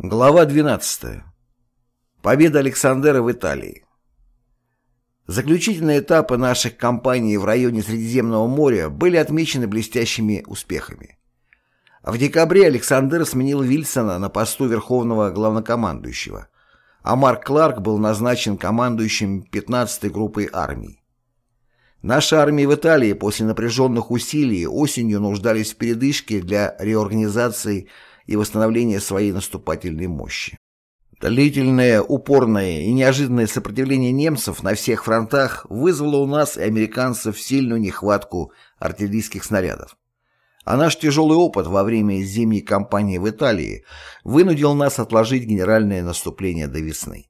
Глава 12. Победа Александера в Италии. Заключительные этапы наших кампаний в районе Средиземного моря были отмечены блестящими успехами. В декабре Александр сменил Вильсона на посту Верховного Главнокомандующего, а Марк Кларк был назначен командующим 15-й группой армий. Наши армии в Италии после напряженных усилий осенью нуждались в передышке для реорганизации и восстановления своей наступательной мощи. Длительное, упорное и неожиданное сопротивление немцев на всех фронтах вызвало у нас и американцев сильную нехватку артиллерийских снарядов. А наш тяжелый опыт во время зимней кампании в Италии вынудил нас отложить генеральное наступление до весны.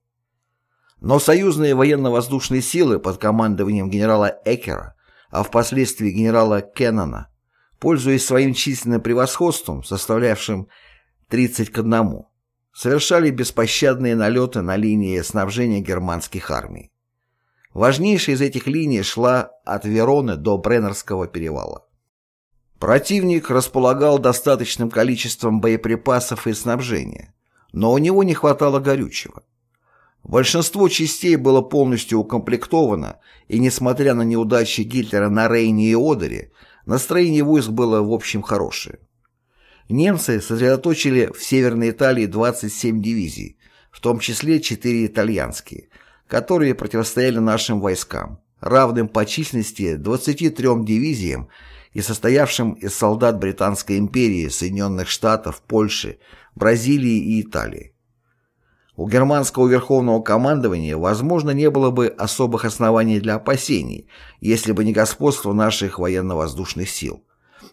Но союзные военно-воздушные силы под командованием генерала Экера, а впоследствии генерала Кеннона, пользуясь своим численным превосходством, составлявшим 30 к 1, совершали беспощадные налеты на линии снабжения германских армий. Важнейшая из этих линий шла от Вероны до Бреннерского перевала. Противник располагал достаточным количеством боеприпасов и снабжения, но у него не хватало горючего. Большинство частей было полностью укомплектовано, и, несмотря на неудачи Гитлера на Рейне и Одере, настроение войск было в общем хорошее. Немцы сосредоточили в Северной Италии 27 дивизий, в том числе 4 итальянские, которые противостояли нашим войскам, равным по численности 23 дивизиям и состоявшим из солдат Британской империи, Соединенных Штатов, Польши, Бразилии и Италии. У германского верховного командования, возможно, не было бы особых оснований для опасений, если бы не господство наших военно-воздушных сил.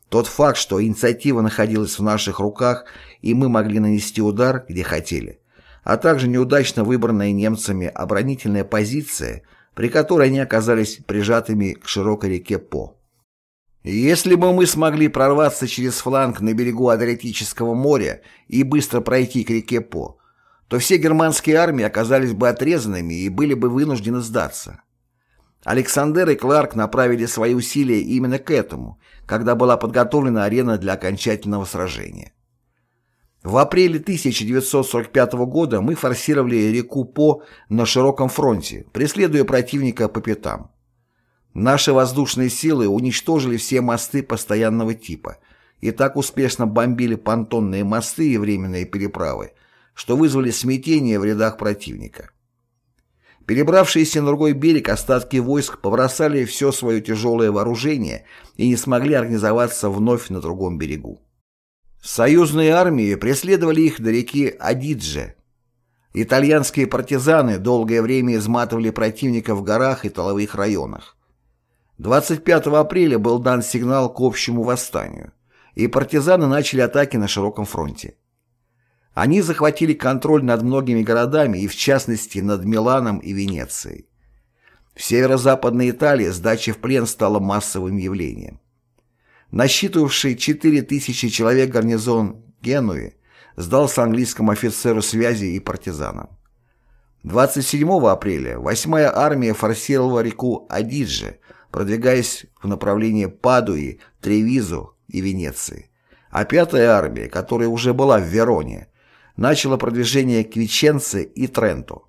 Тот факт, что инициатива находилась в наших руках, и мы могли нанести удар, где хотели, а также неудачно выбранная немцами оборонительная позиция, при которой они оказались прижатыми к широкой реке По. Если бы мы смогли прорваться через фланг на берегу Адриатического моря и быстро пройти к реке По, то все германские армии оказались бы отрезанными и были бы вынуждены сдаться. Александр и Кларк направили свои усилия именно к этому, когда была подготовлена арена для окончательного сражения. В апреле 1945 года мы форсировали реку По на широком фронте, преследуя противника по пятам. Наши воздушные силы уничтожили все мосты постоянного типа и так успешно бомбили понтонные мосты и временные переправы, что вызвали смятение в рядах противника. Перебравшиеся на другой берег остатки войск побросали все свое тяжелое вооружение и не смогли организоваться вновь на другом берегу. Союзные армии преследовали их до реки Адидже. Итальянские партизаны долгое время изматывали противника в горах и толовых районах. 25 апреля был дан сигнал к общему восстанию, и партизаны начали атаки на широком фронте. Они захватили контроль над многими городами и, в частности, над Миланом и Венецией. В северо-западной Италии сдача в плен стала массовым явлением. Насчитывавший 4000 человек гарнизон Генуи сдался английскому офицеру связи и партизанам. 27 апреля 8-я армия форсировала реку Адидже, продвигаясь в направлении Падуи, Тревизу и Венеции. А 5-я армия, которая уже была в Вероне, начало продвижение к Веченце и Тренту.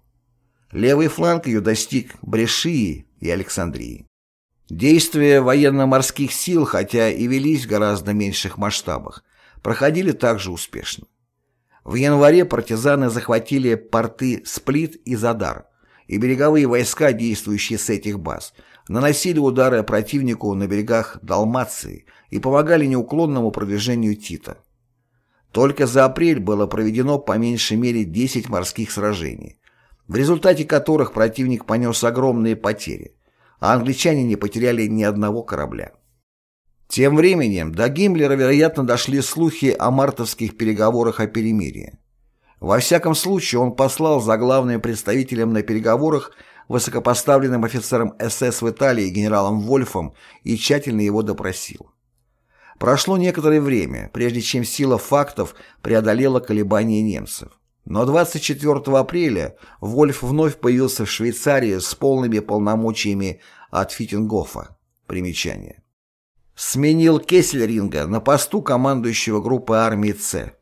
Левый фланг ее достиг Брешии и Александрии. Действия военно-морских сил, хотя и велись в гораздо меньших масштабах, проходили также успешно. В январе партизаны захватили порты Сплит и Задар, и береговые войска, действующие с этих баз, наносили удары противнику на берегах Далмации и помогали неуклонному продвижению Тита. Только за апрель было проведено по меньшей мере 10 морских сражений, в результате которых противник понес огромные потери, а англичане не потеряли ни одного корабля. Тем временем до Гиммлера, вероятно, дошли слухи о мартовских переговорах о перемирии. Во всяком случае, он послал за главным представителем на переговорах высокопоставленным офицером СС в Италии генералом Вольфом и тщательно его допросил. Прошло некоторое время, прежде чем сила фактов преодолела колебания немцев. Но 24 апреля Вольф вновь появился в Швейцарии с полными полномочиями от Фитингофа. Примечание. Сменил Кессельринга на посту командующего группы армии С.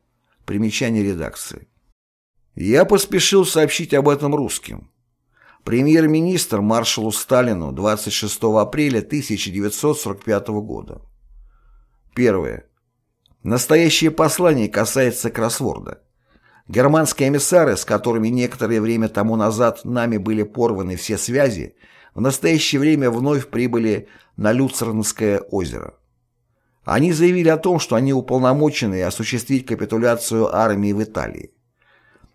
Примечание редакции. Я поспешил сообщить об этом русским. Премьер-министр маршалу Сталину 26 апреля 1945 года. Первое. Настоящее послание касается кроссворда. Германские эмиссары, с которыми некоторое время тому назад нами были порваны все связи, в настоящее время вновь прибыли на Люцернское озеро. Они заявили о том, что они уполномочены осуществить капитуляцию армии в Италии.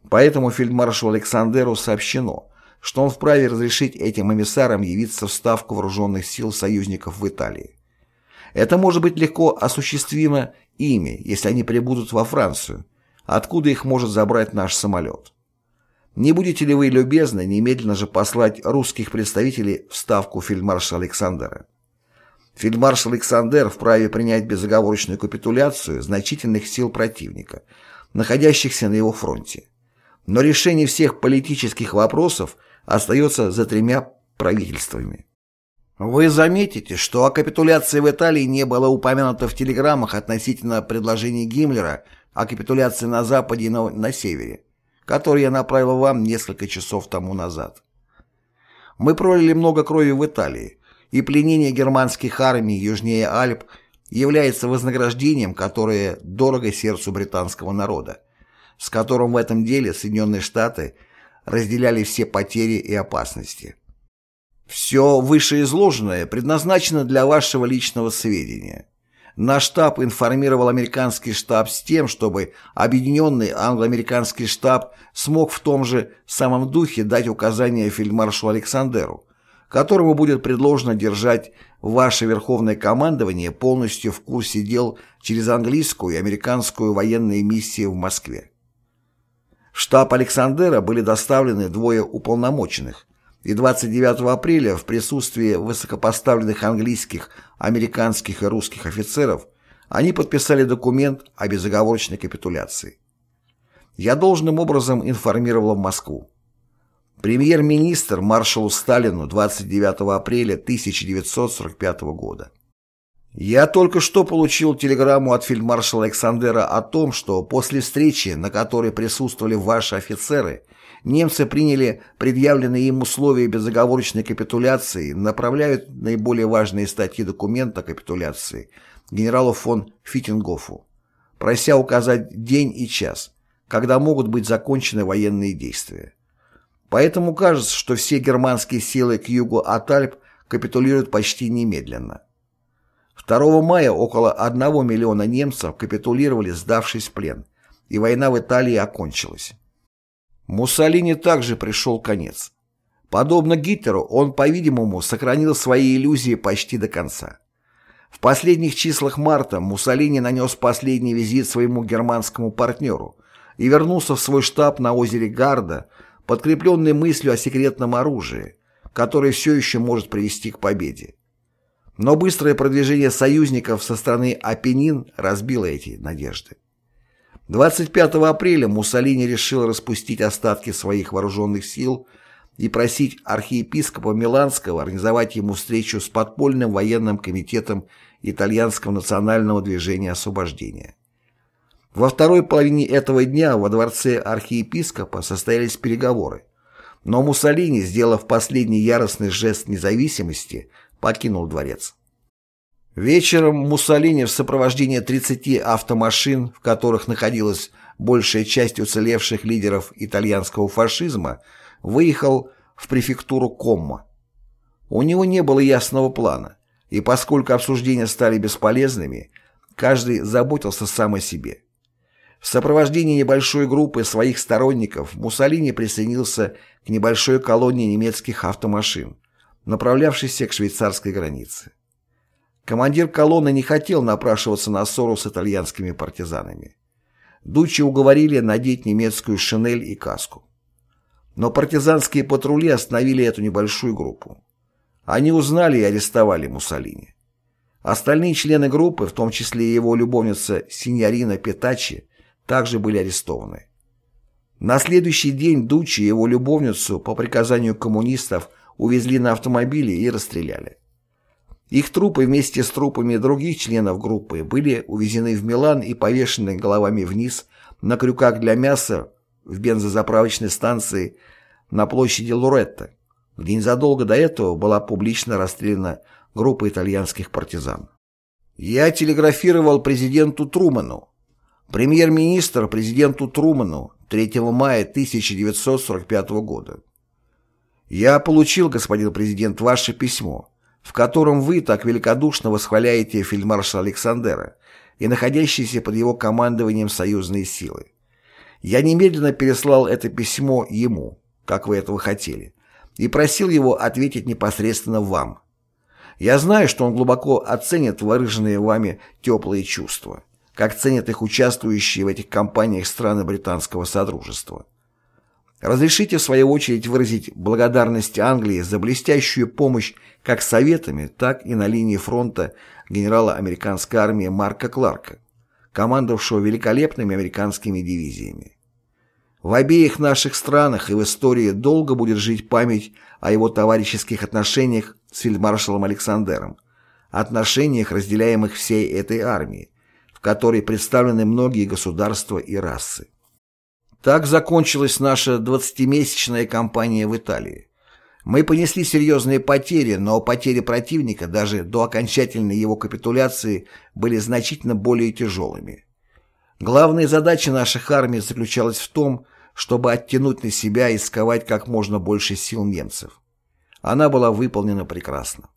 Поэтому фельдмаршалу Александеру сообщено, что он вправе разрешить этим эмиссарам явиться в Ставку Вооруженных сил союзников в Италии. Это может быть легко осуществимо ими, если они прибудут во Францию, откуда их может забрать наш самолет. Не будете ли вы любезны немедленно же послать русских представителей в Ставку фельдмаршала Александра? Фельдмаршал Александр вправе принять безоговорочную капитуляцию значительных сил противника, находящихся на его фронте. Но решение всех политических вопросов остается за тремя правительствами. Вы заметите, что о капитуляции в Италии не было упомянуто в телеграммах относительно предложений Гиммлера о капитуляции на Западе и на, на Севере, которые я направил вам несколько часов тому назад. Мы пролили много крови в Италии, и пленение германских армий южнее Альп является вознаграждением, которое дорого сердцу британского народа, с которым в этом деле Соединенные Штаты разделяли все потери и опасности. Все вышеизложенное предназначено для вашего личного сведения. Наш штаб информировал американский штаб с тем, чтобы объединенный англо-американский штаб смог в том же самом духе дать указания фельдмаршалу Александеру, которому будет предложено держать ваше верховное командование полностью в курсе дел через английскую и американскую военные миссии в Москве. В штаб Александера были доставлены двое уполномоченных, и 29 апреля в присутствии высокопоставленных английских, американских и русских офицеров они подписали документ о безоговорочной капитуляции. Я должным образом информировал Москву. Премьер-министр маршалу Сталину 29 апреля 1945 года. Я только что получил телеграмму от фельдмаршала Александера о том, что после встречи, на которой присутствовали ваши офицеры, немцы приняли предъявленные им условия безоговорочной капитуляции, направляют наиболее важные статьи документа капитуляции генералу фон Фитингофу, прося указать день и час, когда могут быть закончены военные действия. Поэтому кажется, что все германские силы к югу от Альп капитулируют почти немедленно. 2 мая около 1 миллиона немцев капитулировали, сдавшись в плен, и война в Италии окончилась. Муссолини также пришел конец. Подобно Гитлеру, он, по-видимому, сохранил свои иллюзии почти до конца. В последних числах марта Муссолини нанес последний визит своему германскому партнеру и вернулся в свой штаб на озере Гарда, подкрепленный мыслью о секретном оружии, которое все еще может привести к победе. Но быстрое продвижение союзников со стороны Апеннин разбило эти надежды. 25 апреля Муссолини решил распустить остатки своих вооруженных сил и просить архиепископа Миланского организовать ему встречу с подпольным военным комитетом итальянского национального движения освобождения. Во второй половине этого дня во дворце архиепископа состоялись переговоры, но Муссолини, сделав последний яростный жест независимости, покинул дворец. Вечером Муссолини в сопровождении 30 автомашин, в которых находилась большая часть уцелевших лидеров итальянского фашизма, выехал в префектуру Комма. У него не было ясного плана, и поскольку обсуждения стали бесполезными, каждый заботился сам о себе. В сопровождении небольшой группы своих сторонников Муссолини присоединился к небольшой колонии немецких автомашин, направлявшейся к швейцарской границе. Командир колонны не хотел напрашиваться на ссору с итальянскими партизанами. Дучи уговорили надеть немецкую шинель и каску. Но партизанские патрули остановили эту небольшую группу. Они узнали и арестовали Муссолини. Остальные члены группы, в том числе и его любовница Синьорина Петачи, также были арестованы. На следующий день Дучи и его любовницу по приказанию коммунистов увезли на автомобиле и расстреляли. Их трупы вместе с трупами других членов группы были увезены в Милан и повешены головами вниз на крюках для мяса в бензозаправочной станции на площади Лоретто, где незадолго до этого была публично расстреляна группа итальянских партизан. Я телеграфировал президенту Труману. Премьер-министр президенту Труману 3 мая 1945 года. Я получил, господин президент, ваше письмо, в котором вы так великодушно восхваляете фельдмаршала Александера и находящиеся под его командованием союзные силы. Я немедленно переслал это письмо ему, как вы этого хотели, и просил его ответить непосредственно вам. Я знаю, что он глубоко оценит выраженные вами теплые чувства, как ценят их участвующие в этих кампаниях страны британского содружества. Разрешите в свою очередь выразить благодарность Англии за блестящую помощь как советами, так и на линии фронта генерала американской армии Марка Кларка, командовавшего великолепными американскими дивизиями. В обеих наших странах и в истории долго будет жить память о его товарищеских отношениях с фельдмаршалом Александером, отношениях, разделяемых всей этой армией, в которой представлены многие государства и расы. Так закончилась наша 20-месячная кампания в Италии. Мы понесли серьезные потери, но потери противника даже до окончательной его капитуляции были значительно более тяжелыми. Главная задача наших армий заключалась в том, чтобы оттянуть на себя и сковать как можно больше сил немцев. Она была выполнена прекрасно.